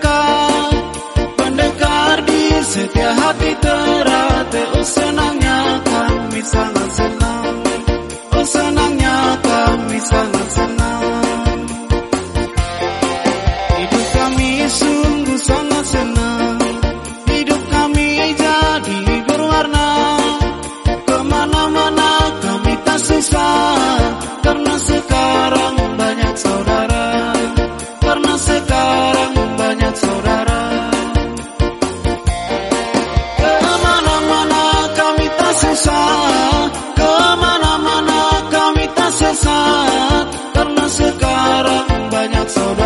pendekar Pendekar di setiap hati terate Oh sekarang banyak saudara.